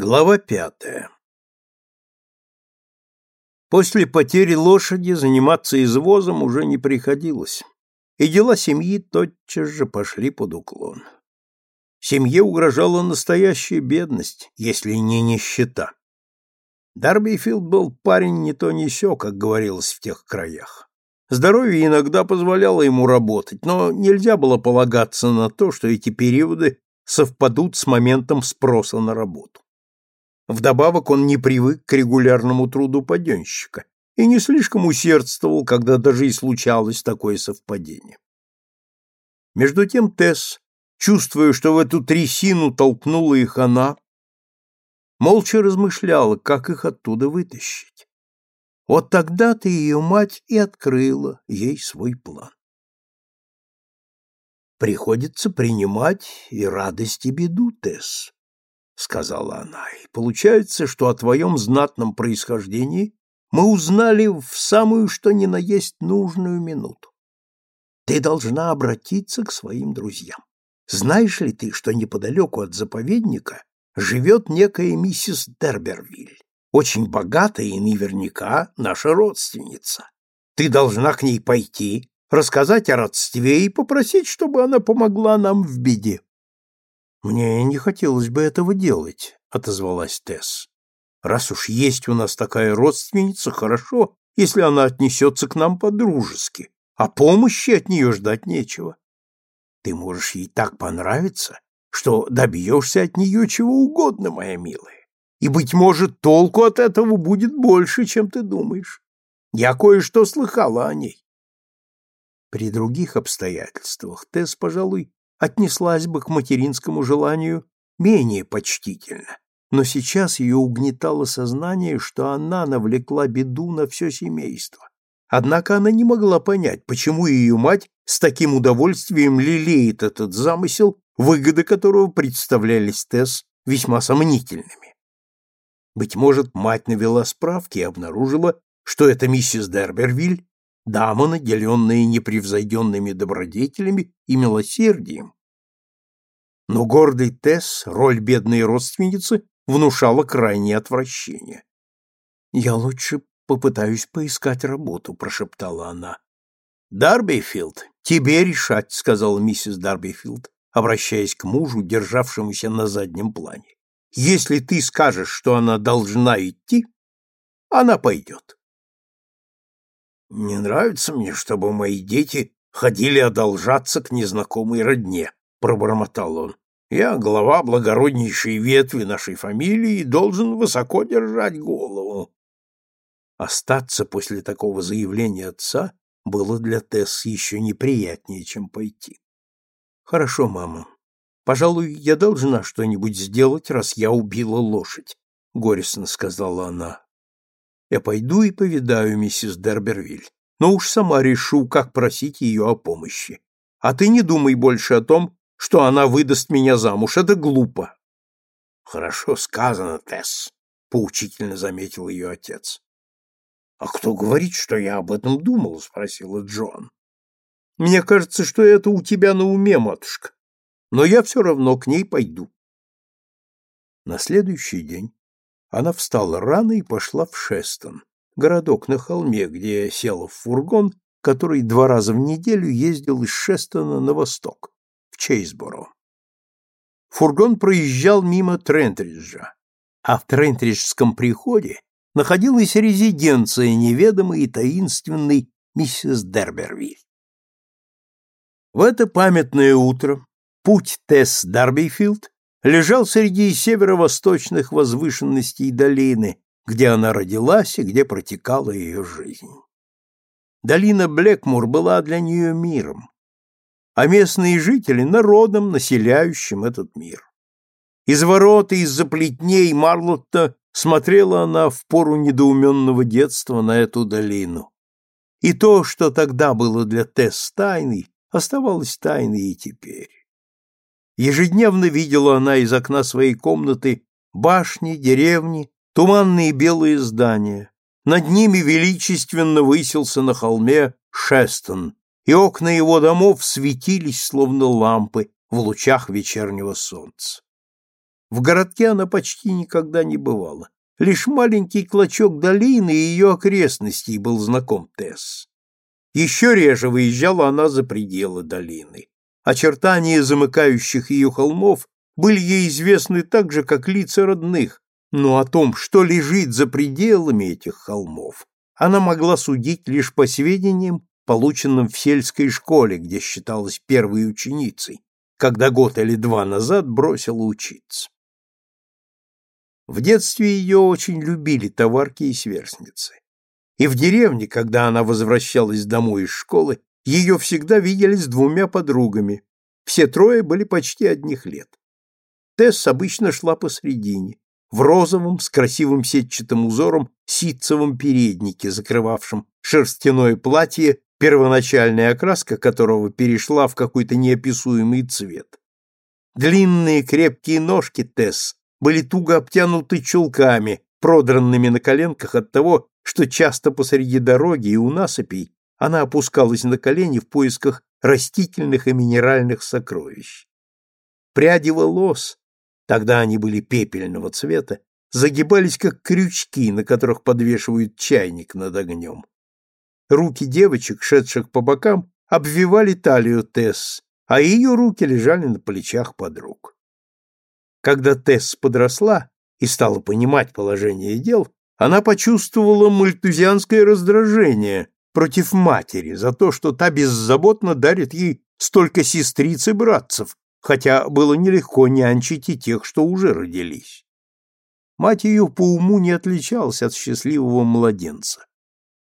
Глава пятая После потери лошади заниматься извозом уже не приходилось, и дела семьи тотчас же пошли под уклон. Семье угрожала настоящая бедность, если не нищета. Дарбифилд был парень не то ни сё, как говорилось в тех краях. Здоровье иногда позволяло ему работать, но нельзя было полагаться на то, что эти периоды совпадут с моментом спроса на работу. Вдобавок он не привык к регулярному труду паденщика и не слишком усердствовал, когда даже и случалось такое совпадение. Между тем Тесс, чувствуя, что в эту трясину толкнула их она, молча размышляла, как их оттуда вытащить. Вот тогда-то ее мать и открыла ей свой план. Приходится принимать и радость, и беду, Тесс, сказала она, — и получается, что о твоем знатном происхождении мы узнали в самую что ни на есть нужную минуту. Ты должна обратиться к своим друзьям. Знаешь ли ты, что неподалеку от заповедника живет некая миссис Дербервиль, очень богатая и наверняка наша родственница? Ты должна к ней пойти, рассказать о родстве и попросить, чтобы она помогла нам в беде. Мне не хотелось бы этого делать, отозвалась Тесс. Раз уж есть у нас такая родственница, хорошо, если она отнесется к нам по-дружески, а помощи от нее ждать нечего. Ты можешь ей так понравиться, что добьешься от нее чего угодно, моя милая. И, быть может, толку от этого будет больше, чем ты думаешь. Я кое-что слыхала о ней. При других обстоятельствах Тесс, пожалуй, отнеслась бы к материнскому желанию менее почтительно, но сейчас ее угнетало сознание, что она навлекла беду на все семейство. Однако она не могла понять, почему ее мать с таким удовольствием лелеет этот замысел, выгоды которого представлялись Тесс весьма сомнительными. Быть может, мать навела справки и обнаружила, что это миссис Дербервиль дама, наделенная непревзойденными добродетелями и милосердием. Но гордый Тесс роль бедной родственницы внушала крайнее отвращение. «Я лучше попытаюсь поискать работу», — прошептала она. «Дарбифилд, тебе решать», — сказала миссис Дарбифилд, обращаясь к мужу, державшемуся на заднем плане. «Если ты скажешь, что она должна идти, она пойдет». «Не нравится мне, чтобы мои дети ходили одолжаться к незнакомой родне», — пробормотал он. «Я глава благороднейшей ветви нашей фамилии и должен высоко держать голову». Остаться после такого заявления отца было для Тесс еще неприятнее, чем пойти. «Хорошо, мама. Пожалуй, я должна что-нибудь сделать, раз я убила лошадь», — горестно сказала она. Я пойду и повидаю миссис Дербервиль, но уж сама решу, как просить ее о помощи. А ты не думай больше о том, что она выдаст меня замуж. Это глупо. Хорошо сказано, Тесс, поучительно заметил ее отец. А кто говорит, что я об этом думал? спросила Джон. Мне кажется, что это у тебя на уме, матушка. Но я все равно к ней пойду. На следующий день она встала рано и пошла в Шестон, городок на холме, где села в фургон, который два раза в неделю ездил из Шестона на восток, в Чейзборо. Фургон проезжал мимо Трентриджа, а в Трентриджском приходе находилась резиденция неведомой и таинственной миссис Дербервиль. В это памятное утро путь Тесс Дарбифилд лежал среди северо-восточных возвышенностей долины, где она родилась и где протекала ее жизнь. Долина Блекмур была для нее миром, а местные жители — народом, населяющим этот мир. Из ворот и из-за плетней Марлотта смотрела она в пору недоуменного детства на эту долину. И то, что тогда было для Тесс тайной, оставалось тайной и теперь. Ежедневно видела она из окна своей комнаты башни, деревни, туманные белые здания. Над ними величественно высился на холме Шестон, и окна его домов светились, словно лампы, в лучах вечернего солнца. В городке она почти никогда не бывала. Лишь маленький клочок долины и ее окрестностей был знаком Тесс. Еще реже выезжала она за пределы долины. Очертания замыкающих ее холмов были ей известны так же, как лица родных, но о том, что лежит за пределами этих холмов, она могла судить лишь по сведениям, полученным в сельской школе, где считалась первой ученицей, когда год или два назад бросила учиться. В детстве ее очень любили товарки и сверстницы. И в деревне, когда она возвращалась домой из школы, ее всегда видели с двумя подругами. Все трое были почти одних лет. Тесс обычно шла посредине, в розовом с красивым сетчатым узором ситцевом переднике, закрывавшем шерстяное платье, первоначальная окраска которого перешла в какой-то неописуемый цвет. Длинные крепкие ножки Тесс были туго обтянуты чулками, продранными на коленках от того, что часто посреди дороги и у насыпей она опускалась на колени в поисках растительных и минеральных сокровищ. Пряди волос, тогда они были пепельного цвета, загибались как крючки, на которых подвешивают чайник над огнем. Руки девочек, шедших по бокам, обвивали талию Тесс, а ее руки лежали на плечах подруг. Когда Тесс подросла и стала понимать положение дел, она почувствовала мальтузианское раздражение против матери за то, что та беззаботно дарит ей столько сестриц и братцев, хотя было нелегко нянчить и тех, что уже родились. Мать ее по уму не отличалась от счастливого младенца.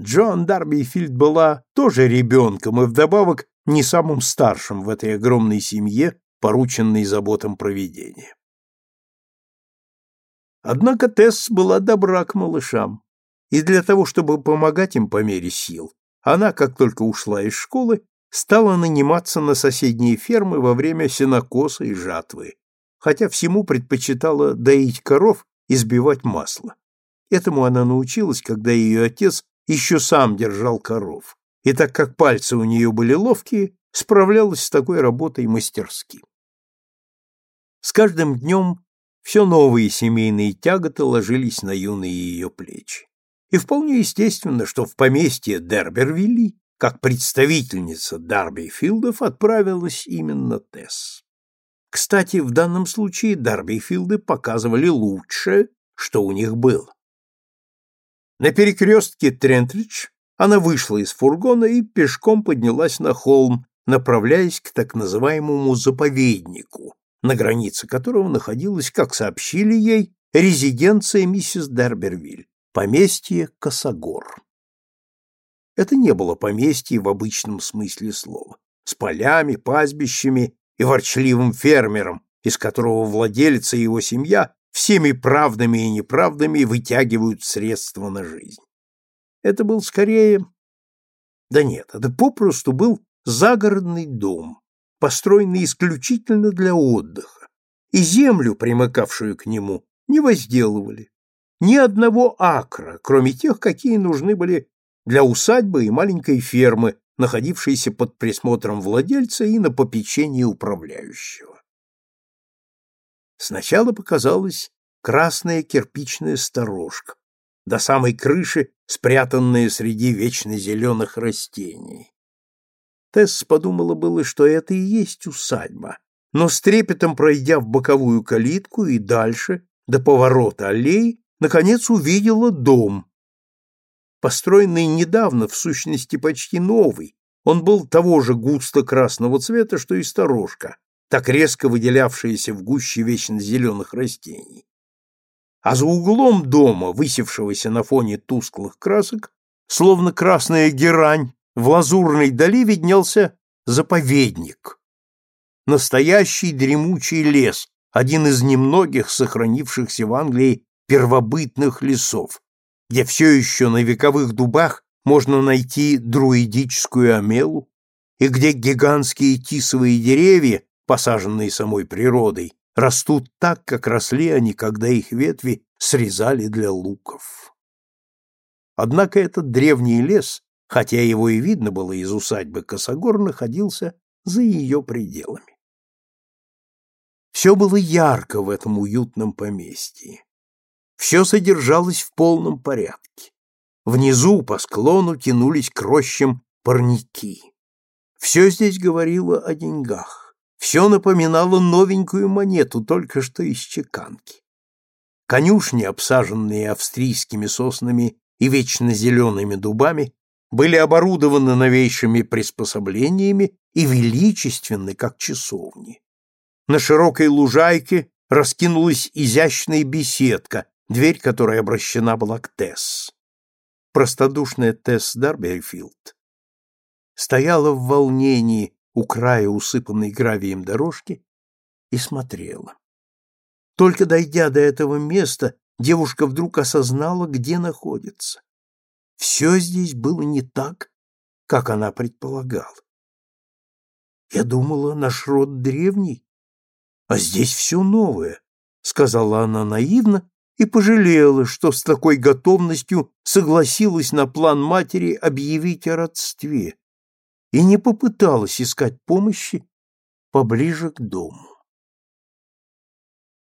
Джон Дарбифильд была тоже ребенком и вдобавок не самым старшим в этой огромной семье, порученной заботам проведения. Однако Тесс была добра к малышам, и для того, чтобы помогать им по мере сил, она, как только ушла из школы, стала наниматься на соседние фермы во время сенокоса и жатвы, хотя всему предпочитала доить коров и сбивать масло. Этому она научилась, когда ее отец еще сам держал коров, и так как пальцы у нее были ловкие, справлялась с такой работой мастерски. С каждым днем все новые семейные тяготы ложились на юные ее плечи. И вполне естественно, что в поместье Дербервилли, как представительница Дарбифилдов, отправилась именно Тесс. Кстати, в данном случае Дарбифилды показывали лучшее, что у них было. На перекрестке Трентридж она вышла из фургона и пешком поднялась на холм, направляясь к так называемому заповеднику, на границе которого находилась, как сообщили ей, резиденция миссис Дербервиль, поместье Косогор. Это не было поместье в обычном смысле слова, с полями, пастбищами и ворчливым фермером, из которого владелец и его семья всеми правдами и неправдами вытягивают средства на жизнь. Это был скорее... Да нет, это попросту был загородный дом, построенный исключительно для отдыха, и землю, примыкавшую к нему, не возделывали. Ни одного акра, кроме тех, какие нужны были для усадьбы и маленькой фермы, находившейся под присмотром владельца и на попечении управляющего. Сначала показалась красная кирпичная сторожка, до самой крыши, спрятанная среди вечно зеленых растений. Тесс подумала было, что это и есть усадьба, но с трепетом пройдя в боковую калитку и дальше, до поворота аллеи, наконец увидела дом. Построенный недавно, в сущности почти новый, он был того же густо-красного цвета, что и сторожка, так резко выделявшаяся в гуще вечно зеленых растений. А за углом дома, высевшегося на фоне тусклых красок, словно красная герань, в лазурной дали виднелся заповедник. Настоящий дремучий лес, один из немногих сохранившихся в Англии первобытных лесов, где все еще на вековых дубах можно найти друидическую амелу, и где гигантские тисовые деревья, посаженные самой природой, растут так, как росли они, когда их ветви срезали для луков. Однако этот древний лес хотя его и видно было из усадьбы Косогор, находился за ее пределами. Все было ярко в этом уютном поместье. Все содержалось в полном порядке. Внизу по склону тянулись к рощам парники. Все здесь говорило о деньгах. Все напоминало новенькую монету, только что из чеканки. Конюшни, обсаженные австрийскими соснами и вечно зелеными дубами, были оборудованы новейшими приспособлениями и величественны, как часовни. На широкой лужайке раскинулась изящная беседка, дверь которой обращена была к Тесс. Простодушная Тесс Дарберфилд стояла в волнении у края усыпанной гравием дорожки и смотрела. Только дойдя до этого места, девушка вдруг осознала, где находится. Все здесь было не так, как она предполагала. Я думала, наш род древний, а здесь все новое, сказала она наивно и пожалела, что с такой готовностью согласилась на план матери объявить о родстве и не попыталась искать помощи поближе к дому.